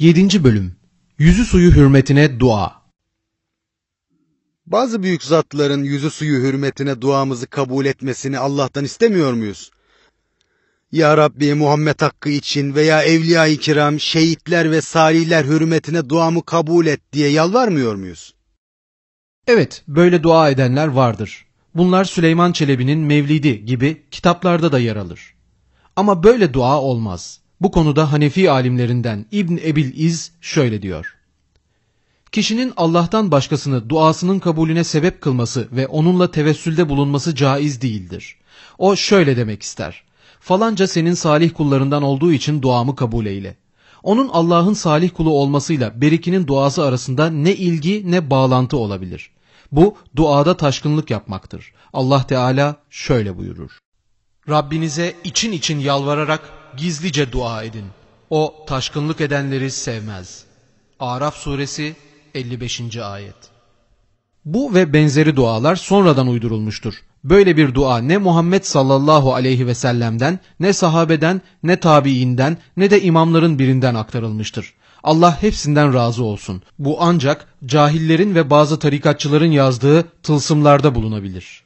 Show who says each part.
Speaker 1: 7. Bölüm Yüzü suyu hürmetine dua
Speaker 2: Bazı büyük zatların yüzü suyu hürmetine duamızı kabul etmesini Allah'tan istemiyor muyuz? Ya Rabbi Muhammed hakkı için veya evliya-i kiram, şehitler ve salihler hürmetine duamı kabul et diye yalvarmıyor muyuz?
Speaker 1: Evet, böyle dua edenler vardır. Bunlar Süleyman Çelebi'nin Mevlidi gibi kitaplarda da yer alır. Ama böyle dua olmaz. Bu konuda Hanefi alimlerinden İbn Ebil İz şöyle diyor. Kişinin Allah'tan başkasını duasının kabulüne sebep kılması ve onunla tevessülde bulunması caiz değildir. O şöyle demek ister. Falanca senin salih kullarından olduğu için duamı kabul eyle. Onun Allah'ın salih kulu olmasıyla berikinin duası arasında ne ilgi ne bağlantı olabilir. Bu duada taşkınlık yapmaktır. Allah Teala şöyle buyurur. Rabbinize için için yalvararak gizlice dua edin. O taşkınlık edenleri sevmez. Araf suresi 55. ayet. Bu ve benzeri dualar sonradan uydurulmuştur. Böyle bir dua ne Muhammed sallallahu aleyhi ve sellem'den, ne sahabeden, ne tabiinden, ne de imamların birinden aktarılmıştır. Allah hepsinden razı olsun. Bu ancak cahillerin ve bazı tarikatçıların yazdığı tılsımlarda bulunabilir.